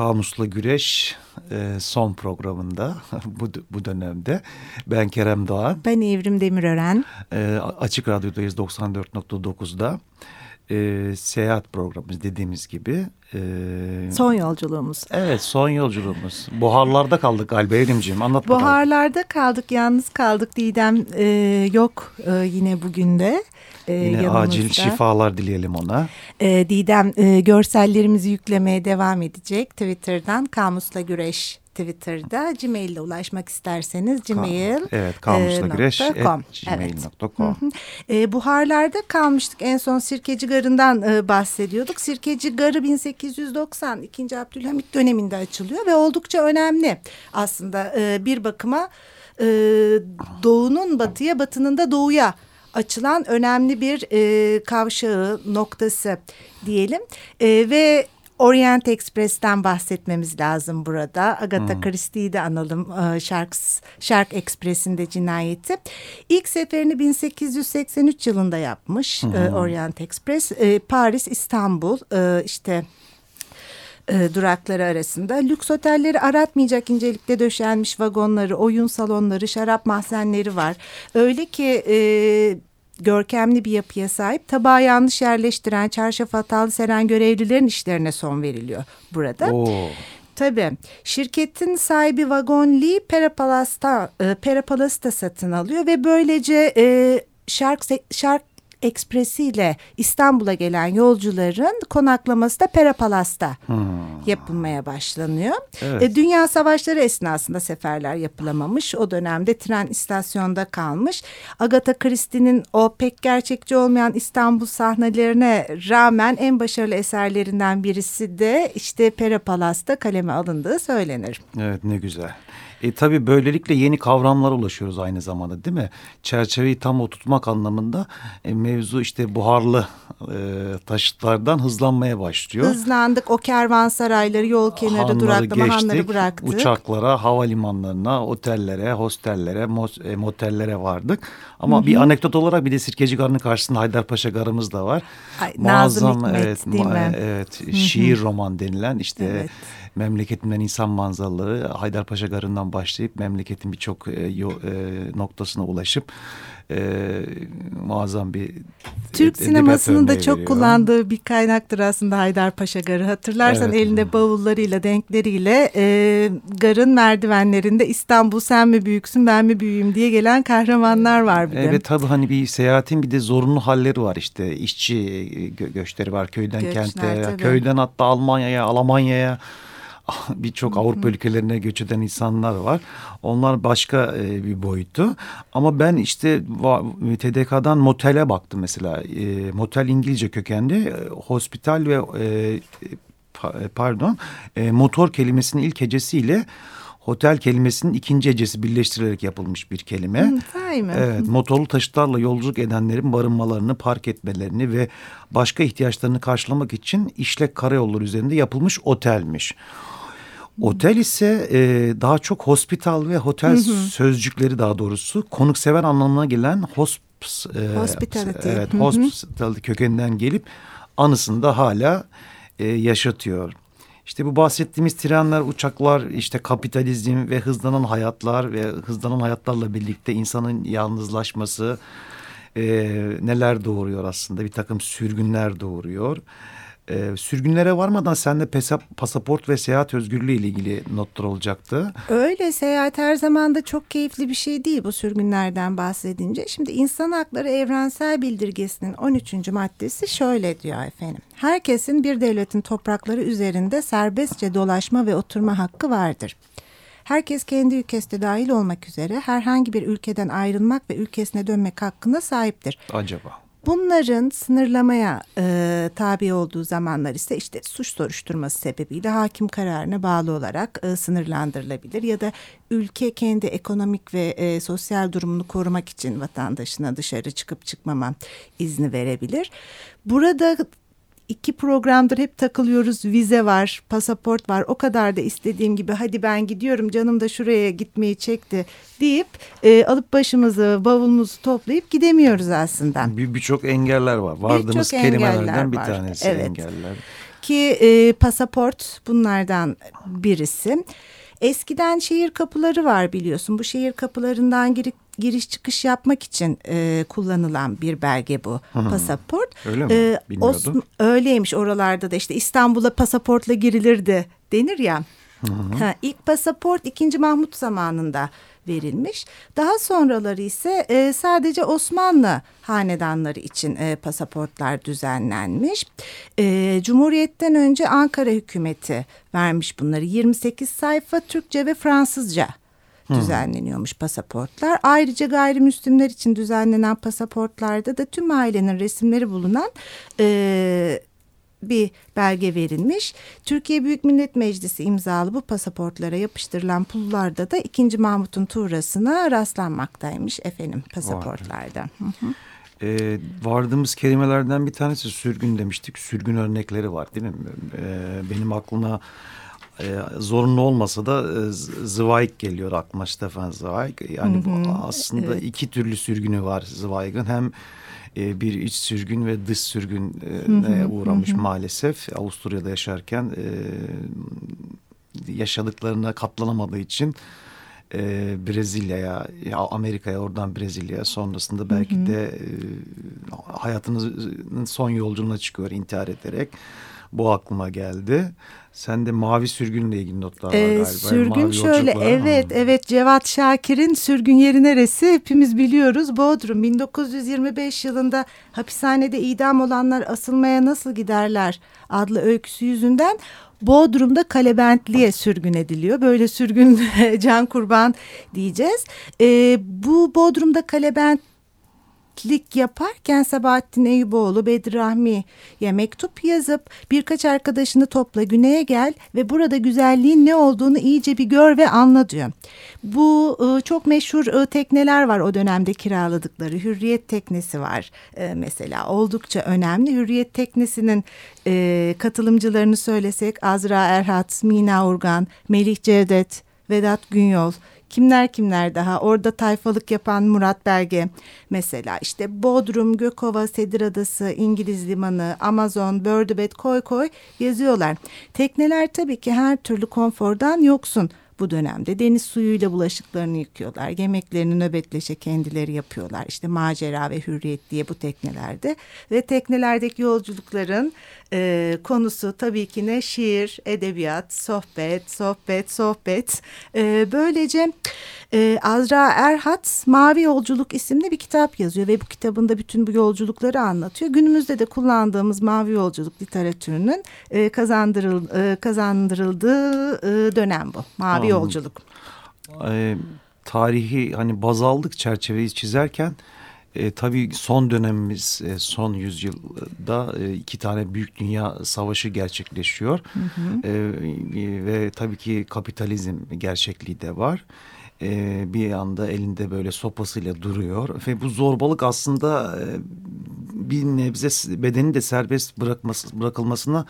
Kamusla Güreş e, son programında bu, bu dönemde. Ben Kerem Doğan. Ben Evrim Demirören. E, Açık Radyo'dayız 94.9'da. E, seyahat programımız dediğimiz gibi. E, son yolculuğumuz. Evet son yolculuğumuz. Buharlarda kaldık galiba Evrimciğim anlat bakalım. Buharlarda kaldık yalnız kaldık Didem e, yok e, yine bugün de. E, Yine yanımızda. acil şifalar dileyelim ona. E, Didem e, görsellerimizi yüklemeye devam edecek. Twitter'dan Kamusla Güreş Twitter'da Gmail ile ulaşmak isterseniz Gmail. Evet kamusla.güreş.com gmail.com evet. e, Buharlarda kalmıştık. En son Sirkeci Garı'ndan e, bahsediyorduk. Sirkeci Garı 1890 2. Abdülhamit döneminde açılıyor ve oldukça önemli aslında e, bir bakıma e, doğunun batıya batının da doğuya açılan önemli bir e, kavşağı noktası diyelim e, ve Orient Express'ten bahsetmemiz lazım burada. Agatha hmm. Christie'yi de analım e, Sharks, Shark Express'in cinayeti. İlk seferini 1883 yılında yapmış hmm. Orient Express. E, Paris, İstanbul işte durakları arasında. Lüks otelleri aratmayacak incelikte döşenmiş vagonları, oyun salonları, şarap mahzenleri var. Öyle ki e, görkemli bir yapıya sahip tabağı yanlış yerleştiren çarşaf hatalı seren görevlilerin işlerine son veriliyor burada. Oo. Tabii. Şirketin sahibi Vagon Lee Perapalasta, e, Perapalasta satın alıyor ve böylece e, Shark, Shark Ekspresi ile İstanbul'a gelen yolcuların konaklaması da Perapalas'ta hmm. yapılmaya başlanıyor. Evet. E, Dünya savaşları esnasında seferler yapılamamış. O dönemde tren istasyonda kalmış. Agatha Christie'nin o pek gerçekçi olmayan İstanbul sahnelerine rağmen en başarılı eserlerinden birisi de işte Perapalas'ta kaleme alındığı söylenir. Evet ne güzel. E, tabii böylelikle yeni kavramlara ulaşıyoruz aynı zamanda değil mi? Çerçeveyi tam oturtmak anlamında e, mevzu işte buharlı e, taşıtlardan hızlanmaya başlıyor. Hızlandık o kervansarayları yol kenarı hanları duraklama geçtik, hanları bıraktık. Uçaklara, havalimanlarına, otellere, hostellere, e, motellere vardık. Ama Hı -hı. bir anekdot olarak bir de Sirkeci Garı'nın karşısında Haydarpaşa Garı'mız da var. Ay, Muazzam, Nazım Hikmet evet, değil mi? Evet, Hı -hı. şiir roman denilen işte... Evet memleketimden insan manzaraları Haydarpaşa Garı'ndan başlayıp memleketin birçok e, e, noktasına ulaşıp e, muazzam bir Türk sinemasının da çok veriyor. kullandığı bir kaynaktır aslında Haydarpaşa Garı. Hatırlarsan evet. elinde bavullarıyla, denkleriyle e, garın merdivenlerinde İstanbul sen mi büyüksün ben mi büyüğüm diye gelen kahramanlar var bir de. Evet tabii hani bir seyahatin bir de zorunlu halleri var işte işçi gö göçleri var köyden Göçler, kente, tabii. köyden hatta Almanya'ya, Almanya'ya birçok Avrupa ülkelerine göç eden insanlar var. Onlar başka e, bir boyutu. Ama ben işte TDK'dan motele baktım mesela. E, motel İngilizce kökenli. E, hospital ve e, pardon e, motor kelimesinin ilk hecesiyle Hotel kelimesinin ikinci hecesi birleştirilerek yapılmış bir kelime. Hı, mi? Evet, motorlu taşıtlarla yolculuk edenlerin barınmalarını, park etmelerini ve başka ihtiyaçlarını karşılamak için işlek karayolları üzerinde yapılmış otelmiş. Otel ise e, daha çok hospital ve otel hı hı. sözcükleri daha doğrusu konuksever anlamına gelen hosp, e, hospitality. Evet, hospitality kökeninden gelip anısını da hala e, yaşatıyor. İşte bu bahsettiğimiz trenler, uçaklar, işte kapitalizm ve hızlanan hayatlar ve hızlanan hayatlarla birlikte insanın yalnızlaşması e, neler doğuruyor aslında? Bir takım sürgünler doğuruyor. E, sürgünlere varmadan sende pasaport ve seyahat özgürlüğü ile ilgili notlar olacaktı. Öyle seyahat her zaman da çok keyifli bir şey değil bu sürgünlerden bahsedince. Şimdi insan hakları evrensel bildirgesinin 13. maddesi şöyle diyor efendim. Herkesin bir devletin toprakları üzerinde serbestçe dolaşma ve oturma hakkı vardır. Herkes kendi ülkesinde dahil olmak üzere herhangi bir ülkeden ayrılmak ve ülkesine dönmek hakkına sahiptir. Acaba? Bunların sınırlamaya e, tabi olduğu zamanlar ise işte suç soruşturması sebebiyle hakim kararına bağlı olarak e, sınırlandırılabilir ya da ülke kendi ekonomik ve e, sosyal durumunu korumak için vatandaşına dışarı çıkıp çıkmama izni verebilir. Burada iki programdır hep takılıyoruz. Vize var, pasaport var. O kadar da istediğim gibi hadi ben gidiyorum canım da şuraya gitmeyi çekti deyip e, alıp başımızı bavulumuzu toplayıp gidemiyoruz aslında. Birçok bir engeller var. Vardığımız kelimelerden bir tanesi evet. engeller. ki e, pasaport bunlardan birisi. Eskiden şehir kapıları var biliyorsun. Bu şehir kapılarından girip giriş çıkış yapmak için e, kullanılan bir belge bu Hı. pasaport. Öyle mi? Ee, Bilmiyordum. öyleymiş oralarda da işte İstanbul'a pasaportla girilirdi denir ya. Ha, ilk pasaport 2. Mahmut zamanında verilmiş. Daha sonraları ise e, sadece Osmanlı hanedanları için e, pasaportlar düzenlenmiş. E, Cumhuriyet'ten önce Ankara hükümeti vermiş bunları. 28 sayfa Türkçe ve Fransızca düzenleniyormuş pasaportlar. Ayrıca gayrimüslimler için düzenlenen pasaportlarda da tüm ailenin resimleri bulunan e, bir belge verilmiş. Türkiye Büyük Millet Meclisi imzalı bu pasaportlara yapıştırılan pullarda da 2. Mahmut'un tuğrasına rastlanmaktaymış efendim pasaportlarda. Ee, vardığımız kelimelerden bir tanesi sürgün demiştik. Sürgün örnekleri var değil mi? Ee, benim aklıma e, zorunlu olmasa da e, Zweig geliyor aklıma Stefan Zweig. Yani hı hı, aslında evet. iki türlü sürgünü var Zweig'ın. Hem e, bir iç sürgün ve dış sürgüne uğramış hı hı. maalesef. Avusturya'da yaşarken e, yaşadıklarına katlanamadığı için e, Brezilya'ya, Amerika'ya, oradan Brezilya'ya sonrasında belki hı hı. de e, hayatının son yolculuğuna çıkıyor intihar ederek. Bu aklıma geldi. Sen de mavi sürgünle ilgili notlar var ee, galiba. Sürgün mavi şöyle evet ama. evet Cevat Şakir'in sürgün yeri neresi hepimiz biliyoruz. Bodrum 1925 yılında hapishanede idam olanlar asılmaya nasıl giderler adlı öyküsü yüzünden Bodrum'da Kalebentli'ye sürgün ediliyor. Böyle sürgün can kurban diyeceğiz. Ee, bu Bodrum'da Kalebent lik yaparken Sabahattin Eyüboğlu Bedri Rahmi'ye mektup yazıp birkaç arkadaşını topla güneye gel ve burada güzelliğin ne olduğunu iyice bir gör ve anla diyor. Bu e, çok meşhur e, tekneler var o dönemde kiraladıkları. Hürriyet teknesi var e, mesela oldukça önemli. Hürriyet teknesinin katılımcılarını söylesek Azra Erhat, Mina Urgan, Melih Cevdet, Vedat Günyol Kimler kimler daha? Orada tayfalık yapan Murat Belge mesela. İşte Bodrum, Gökova, Sedir Adası, İngiliz Limanı, Amazon, Bördübet, Koy Koy yazıyorlar. Tekneler tabii ki her türlü konfordan yoksun bu dönemde deniz suyuyla bulaşıklarını yıkıyorlar. Yemeklerini nöbetleşe kendileri yapıyorlar. İşte macera ve hürriyet diye bu teknelerde ve teknelerdeki yolculukların e, konusu tabii ki ne şiir, edebiyat, sohbet, sohbet, sohbet. E, böylece e, Azra Erhat Mavi Yolculuk isimli bir kitap yazıyor ve bu kitabında bütün bu yolculukları anlatıyor. Günümüzde de kullandığımız Mavi Yolculuk literatürünün e, kazandırıl, e, kazandırıldığı e, dönem bu. Mavi Anladım. Yolculuk. E, tarihi hani baz aldık çerçeveyi çizerken e, tabii son dönemimiz, e, son yüzyılda e, iki tane büyük dünya savaşı gerçekleşiyor. Hı hı. E, ve tabii ki kapitalizm gerçekliği de var. E, bir anda elinde böyle sopasıyla duruyor. Ve bu zorbalık aslında e, bir nebze bedeni de serbest bırakması, bırakılmasına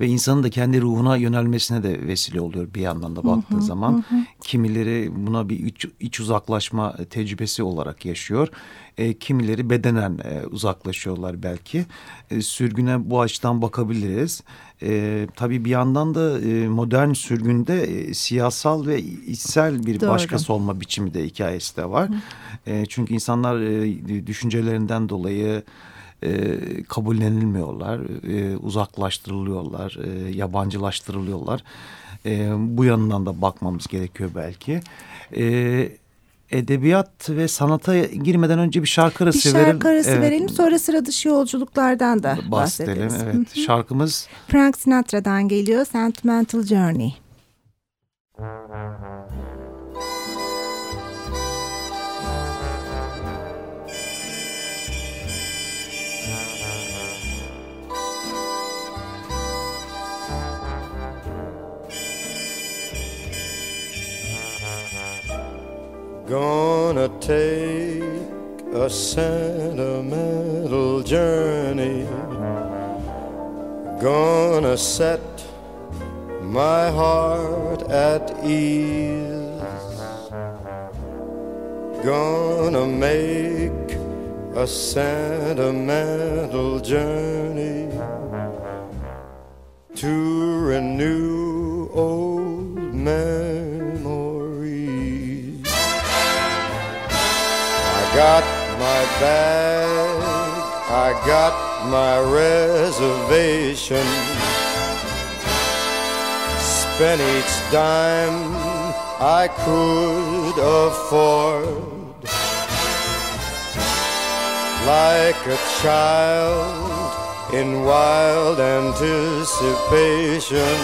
ve insanın da kendi ruhuna yönelmesine de vesile oluyor bir yandan da baktığı hı hı, zaman. Hı. Kimileri buna bir iç, iç uzaklaşma tecrübesi olarak yaşıyor. E, kimileri bedenen e, uzaklaşıyorlar belki. E, sürgüne bu açıdan bakabiliriz. E, tabii bir yandan da e, modern sürgünde e, siyasal ve içsel bir Doğru. başkası olma biçimi de hikayesi de var. E, çünkü insanlar e, düşüncelerinden dolayı e, kabullenilmiyorlar, e, uzaklaştırılıyorlar, e, yabancılaştırılıyorlar. E, bu yanından da bakmamız gerekiyor belki. E, edebiyat ve sanata girmeden önce bir şarkı arası verelim. Bir şarkı arası evet. verelim sonra sıra dışı yolculuklardan da bahsedelim. bahsedelim. Evet şarkımız Frank Sinatra'dan geliyor Sentimental Journey. Gonna take a sentimental journey. Gonna set my heart at ease. Gonna make a sentimental journey to renew old memories. Got my bag, I got my reservation. Spent each dime I could afford. Like a child in wild anticipation.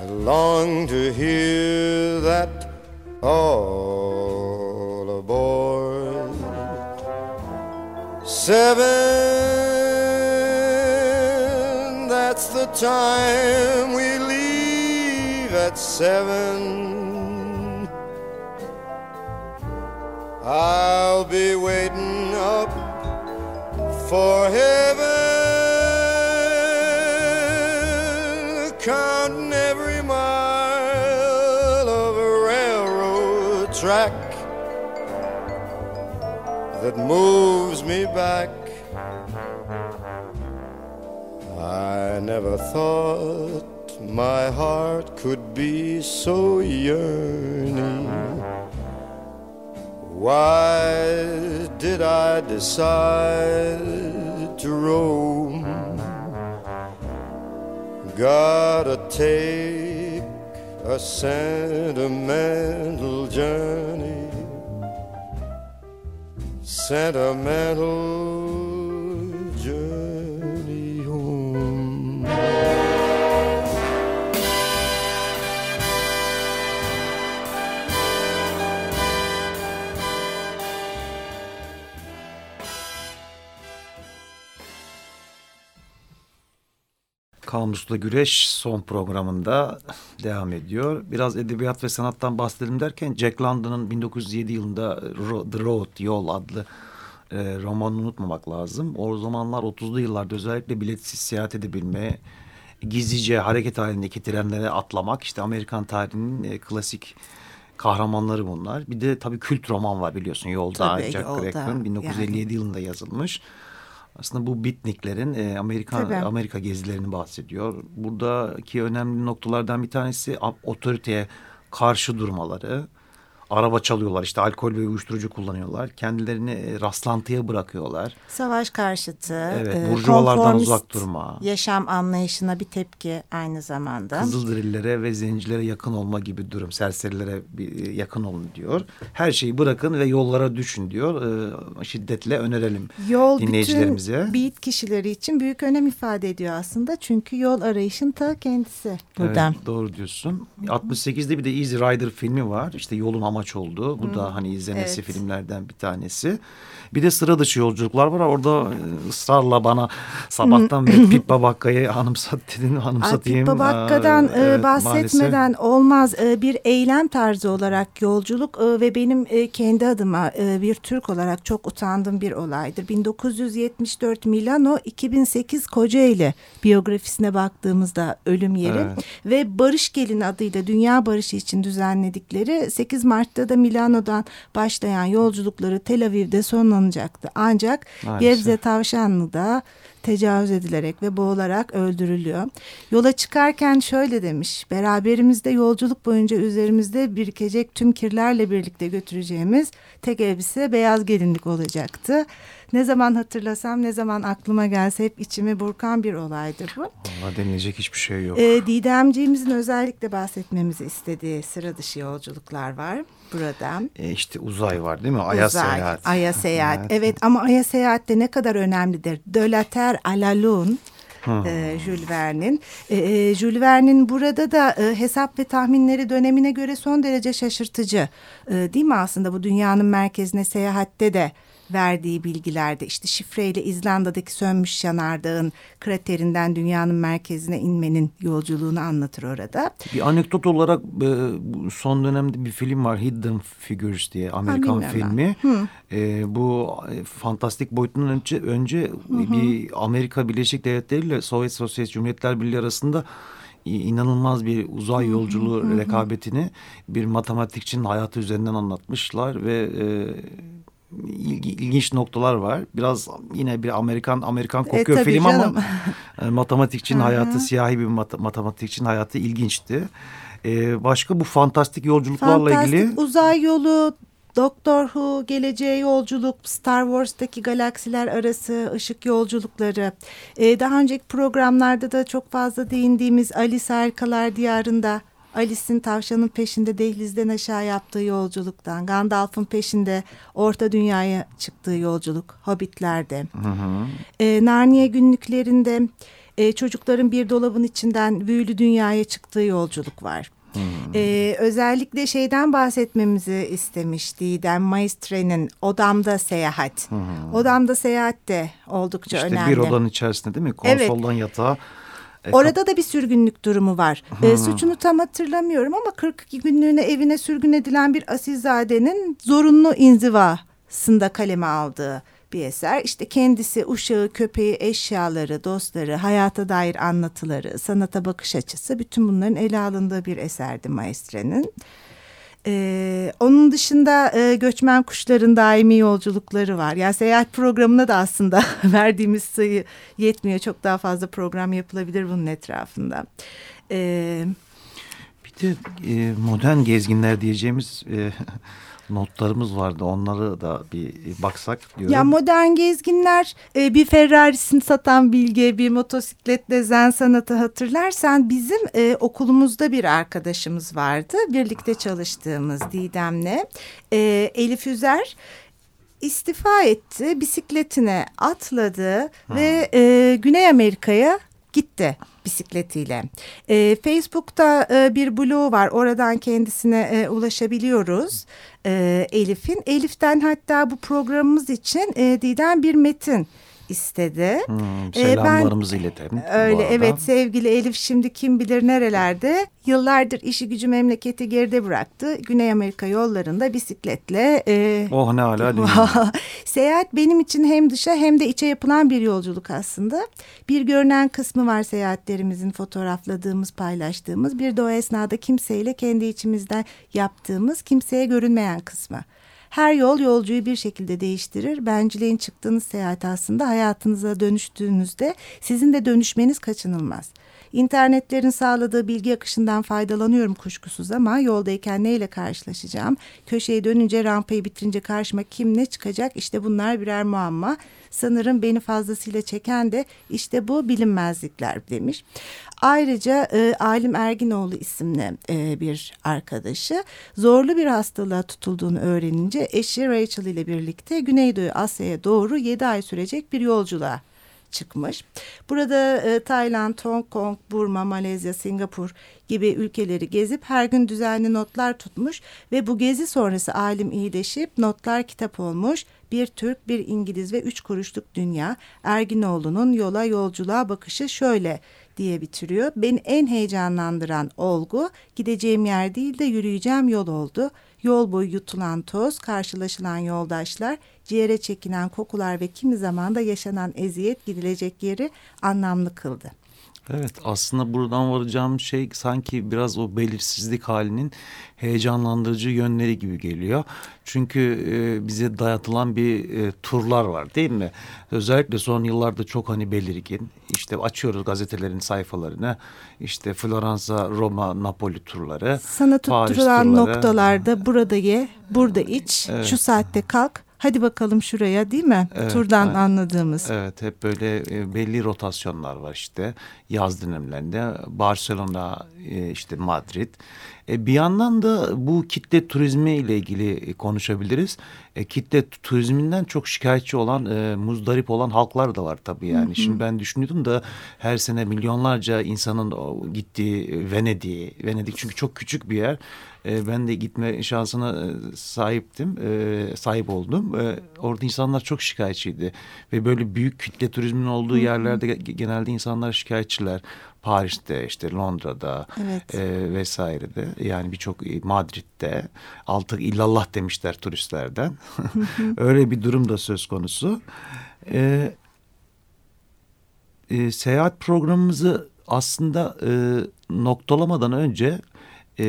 I long to hear that all Seven, that's the time we leave at seven. I'll be waiting up for heaven, that moves me back. I never thought my heart could be so yearning. Why did I decide to roam? Gotta take a sentimental journey. Sentimental journey Kamusla Güreş son programında devam ediyor. Biraz edebiyat ve sanattan bahsedelim derken Jack London'ın 1907 yılında The Road, Yol adlı e, romanını unutmamak lazım. O zamanlar 30'lu yıllarda özellikle biletsiz seyahat edebilme, gizlice hareket halindeki trenlere atlamak işte Amerikan tarihinin e, klasik kahramanları bunlar. Bir de tabii kült roman var biliyorsun Yolda Tabii, Jack Crack'ın 1957 yani. yılında yazılmış. Aslında bu bitniklerin e, Amerika Tabii. Amerika gezilerini bahsediyor. Buradaki önemli noktalardan bir tanesi otoriteye karşı durmaları araba çalıyorlar işte alkol ve uyuşturucu kullanıyorlar. Kendilerini e, rastlantıya bırakıyorlar. Savaş karşıtı, evet, e, burjuvalardan uzak durma. Yaşam anlayışına bir tepki aynı zamanda. Kızılderillere ve zencilere yakın olma gibi durum. Serserilere bir, e, yakın olun diyor. Her şeyi bırakın ve yollara düşün diyor. Şiddetle önerelim yol dinleyicilerimize. Yol bütün beat kişileri için büyük önem ifade ediyor aslında. Çünkü yol arayışın ta kendisi buradan. Evet, doğru diyorsun. 68'de bir de Easy Rider filmi var. İşte yolun amaç oldu. Bu hmm. da hani izlemesi evet. filmlerden bir tanesi. Bir de sıra dışı yolculuklar var. Orada e, ısrarla bana sabahtan beri Pippa Bakka'yı anımsat dedin anımsatayım. Pippa Bakka'dan evet, bahsetmeden maalesef. olmaz. Bir eylem tarzı olarak yolculuk ve benim kendi adıma bir Türk olarak çok utandığım bir olaydır. 1974 Milano 2008 Kocaeli biyografisine baktığımızda ölüm yeri evet. ve Barış Gelin adıyla Dünya Barışı için düzenledikleri 8 Mart'ta da Milano'dan başlayan yolculukları Tel Aviv'de sonlanacaktı. Ancak Maalesef. Gebze Tavşanlı'da tecavüz edilerek ve boğularak öldürülüyor. Yola çıkarken şöyle demiş. Beraberimizde yolculuk boyunca üzerimizde birikecek tüm kirlerle birlikte götüreceğimiz tek elbise beyaz gelinlik olacaktı. Ne zaman hatırlasam ne zaman aklıma gelse hep içimi burkan bir olaydır bu. Valla denilecek hiçbir şey yok. Ee, Didemciğimizin özellikle bahsetmemizi istediği sıra dışı yolculuklar var burada. E işte uzay var değil mi? Ay'a uzay, seyahat. Ay'a seyahat. evet. evet ama Ay'a seyahatte ne kadar önemlidir. De la Terre à la Lune e, Jules Verne'in. E, e, Jules Verne'in burada da e, hesap ve tahminleri dönemine göre son derece şaşırtıcı. E, değil mi aslında bu dünyanın merkezine seyahatte de verdiği bilgilerde işte şifreyle İzlanda'daki sönmüş yanardağın kraterinden dünyanın merkezine inmenin yolculuğunu anlatır orada. Bir anekdot olarak e, son dönemde bir film var Hidden Figures diye Amerikan ha, filmi. E, bu e, fantastik boyutunun önce, önce hı hı. bir Amerika Birleşik Devletleri ile Sovyet Sosyalist Cumhuriyetler Birliği arasında inanılmaz bir uzay yolculuğu rekabetini bir matematikçinin hayatı üzerinden anlatmışlar ve e, ilgi, ilginç noktalar var. Biraz yine bir Amerikan Amerikan e, kokuyor e, film canım. ama matematikçinin hayatı siyahi bir mat matematikçinin hayatı ilginçti. Ee, başka bu fantastik yolculuklarla fantastik, ilgili uzay yolu, Doctor Who, geleceğe yolculuk, Star Wars'taki galaksiler arası ışık yolculukları. Ee, daha önceki programlarda da çok fazla değindiğimiz Alice Harikalar Diyarı'nda Alice'in tavşanın peşinde dehlizden aşağı yaptığı yolculuktan, Gandalf'ın peşinde Orta Dünya'ya çıktığı yolculuk, Hobbitler'de, hı hı. E, Narnia günlüklerinde e, çocukların bir dolabın içinden büyülü dünyaya çıktığı yolculuk var. Hmm. Ee, özellikle şeyden bahsetmemizi istemiş Didem Maestre'nin Odamda Seyahat. Hmm. Odamda Seyahat de oldukça işte önemli. İşte bir odanın içerisinde değil mi? Konsoldan evet. yatağa e, Orada da bir sürgünlük durumu var. E, suçunu tam hatırlamıyorum ama 42 günlüğüne evine sürgün edilen bir asilzadenin zorunlu inzivasında kaleme aldığı bir eser. İşte kendisi, uşağı, köpeği, eşyaları, dostları, hayata dair anlatıları, sanata bakış açısı bütün bunların ele alındığı bir eserdi Maestre'nin. Ee, onun dışında e, göçmen kuşların daimi yolculukları var. Yani seyahat programına da aslında verdiğimiz sayı yetmiyor. Çok daha fazla program yapılabilir bunun etrafında. Ee, bir de e, modern gezginler diyeceğimiz e, notlarımız vardı. Onları da bir baksak diyorum. Ya modern gezginler e, bir Ferrari'sini satan Bilge, bir motosikletle zen sanatı hatırlarsan bizim e, okulumuzda bir arkadaşımız vardı. Birlikte çalıştığımız Didem'le. E, Elif Üzer istifa etti, bisikletine atladı hmm. ve e, Güney Amerika'ya gitti bisikletiyle. E, Facebook'ta e, bir bloğu var. Oradan kendisine e, ulaşabiliyoruz e, Elif'in. Elif'ten hatta bu programımız için e, Didem bir metin istedi. Hmm, selamlarımızı ee, iletelim. Öyle evet sevgili Elif şimdi kim bilir nerelerde. Yıllardır işi gücü memleketi geride bıraktı. Güney Amerika yollarında bisikletle. E, oh ne hala Seyahat benim için hem dışa hem de içe yapılan bir yolculuk aslında. Bir görünen kısmı var seyahatlerimizin fotoğrafladığımız, paylaştığımız. Bir de o esnada kimseyle kendi içimizden yaptığımız, kimseye görünmeyen kısmı. Her yol yolcuyu bir şekilde değiştirir. Benciliğin çıktığınız seyahat aslında hayatınıza dönüştüğünüzde sizin de dönüşmeniz kaçınılmaz. İnternetlerin sağladığı bilgi akışından faydalanıyorum kuşkusuz ama yoldayken neyle karşılaşacağım? Köşeyi dönünce rampayı bitirince karşıma kim ne çıkacak? İşte bunlar birer muamma. Sanırım beni fazlasıyla çeken de işte bu bilinmezlikler demiş. Ayrıca e, Alim Erginoğlu isimli e, bir arkadaşı zorlu bir hastalığa tutulduğunu öğrenince eşi Rachel ile birlikte Güneydoğu Asya'ya doğru 7 ay sürecek bir yolculuğa çıkmış. Burada e, Tayland, Hong Kong, Burma, Malezya, Singapur gibi ülkeleri gezip her gün düzenli notlar tutmuş ve bu gezi sonrası alim iyileşip notlar kitap olmuş. Bir Türk, bir İngiliz ve üç kuruşluk dünya Erginoğlu'nun yola yolculuğa bakışı şöyle diye bitiriyor. Beni en heyecanlandıran olgu gideceğim yer değil de yürüyeceğim yol oldu. Yol boyu yutulan toz, karşılaşılan yoldaşlar, ciğere çekilen kokular ve kimi zaman da yaşanan eziyet gidilecek yeri anlamlı kıldı. Evet aslında buradan varacağım şey sanki biraz o belirsizlik halinin heyecanlandırıcı yönleri gibi geliyor. Çünkü e, bize dayatılan bir e, turlar var değil mi? Özellikle son yıllarda çok hani belirgin. İşte açıyoruz gazetelerin sayfalarını. İşte Floransa, Roma, Napoli turları. Sana tutturulan noktalarda burada ye, burada iç, evet. şu saatte kalk hadi bakalım şuraya değil mi? Evet, Turdan evet. anladığımız. Evet hep böyle e, belli rotasyonlar var işte yaz dönemlerinde Barcelona e, işte Madrid. E, bir yandan da bu kitle turizmi ile ilgili konuşabiliriz. Kitle turizminden çok şikayetçi olan, muzdarip olan halklar da var tabii yani. Hı hı. Şimdi ben düşünüyordum da her sene milyonlarca insanın gittiği Venedik, Venedik çünkü çok küçük bir yer. E, ben de gitme şansına e, sahiptim, e, sahip oldum. E, orada insanlar çok şikayetçiydi ve böyle büyük kitle turizmin olduğu hı hı. yerlerde genelde insanlar şikayetçiler. Paris'te işte Londra'da evet. e, vesairede yani birçok Madrid'de altı illallah demişler turistlerden. Öyle bir durum da söz konusu. E, e, seyahat programımızı aslında e, noktalamadan önce E,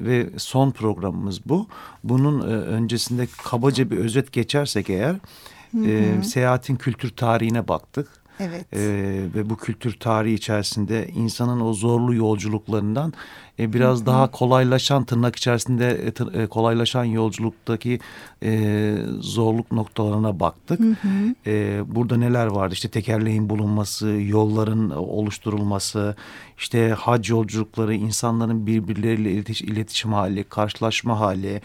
ve son programımız bu. Bunun e, öncesinde kabaca bir özet geçersek eğer hı hı. E, seyahatin kültür tarihine baktık. Evet. E, ve bu kültür tarihi içerisinde insanın o zorlu yolculuklarından e, biraz Hı -hı. daha kolaylaşan tırnak içerisinde e, tır, e, kolaylaşan yolculuktaki e, zorluk noktalarına baktık. Hı -hı. E, burada neler vardı? İşte tekerleğin bulunması, yolların oluşturulması, işte hac yolculukları, insanların birbirleriyle iletişim, iletişim hali, karşılaşma hali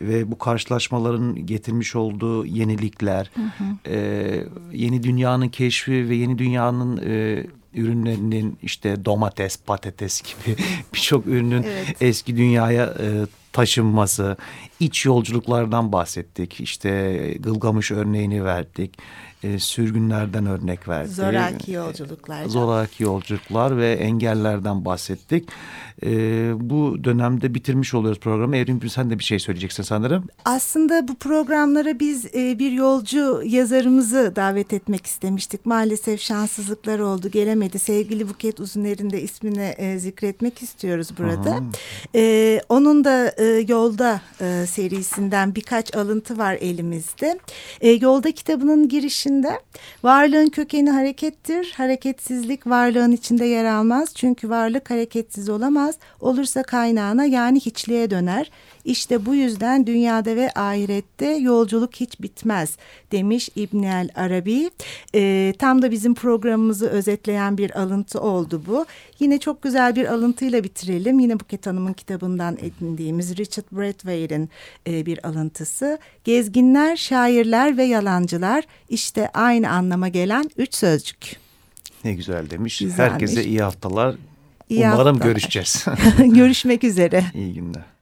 ve bu karşılaşmaların getirmiş olduğu yenilikler, hı hı. E, yeni dünyanın keşfi ve yeni dünyanın e, ürünlerinin işte domates, patates gibi birçok ürünün evet. eski dünyaya e, taşınması, iç yolculuklardan bahsettik. İşte Gılgamış örneğini verdik e, sürgünlerden örnek verdi. Zoraki yolculuklar. Zoraki yolculuklar ve engellerden bahsettik. E, bu dönemde bitirmiş oluyoruz programı. Evrim sen de bir şey söyleyeceksin sanırım. Aslında bu programlara biz e, bir yolcu yazarımızı davet etmek istemiştik. Maalesef şanssızlıklar oldu gelemedi. Sevgili Buket Uzuner'in de ismini e, zikretmek istiyoruz burada. E, onun da e, Yolda e, serisinden birkaç alıntı var elimizde. E, Yolda kitabının girişinde içinde. Varlığın kökeni harekettir. Hareketsizlik varlığın içinde yer almaz. Çünkü varlık hareketsiz olamaz. Olursa kaynağına yani hiçliğe döner. İşte bu yüzden dünyada ve ahirette yolculuk hiç bitmez demiş İbn el Arabi. E, tam da bizim programımızı özetleyen bir alıntı oldu bu. Yine çok güzel bir alıntıyla bitirelim. Yine Buket Hanım'ın kitabından edindiğimiz Richard Bradway'in e, bir alıntısı. Gezginler, şairler ve yalancılar işte aynı anlama gelen üç sözcük. Ne güzel demiş. Güzelmiş. Herkese iyi haftalar. İyi Umarım haftalar. görüşeceğiz. Görüşmek üzere. İyi günler.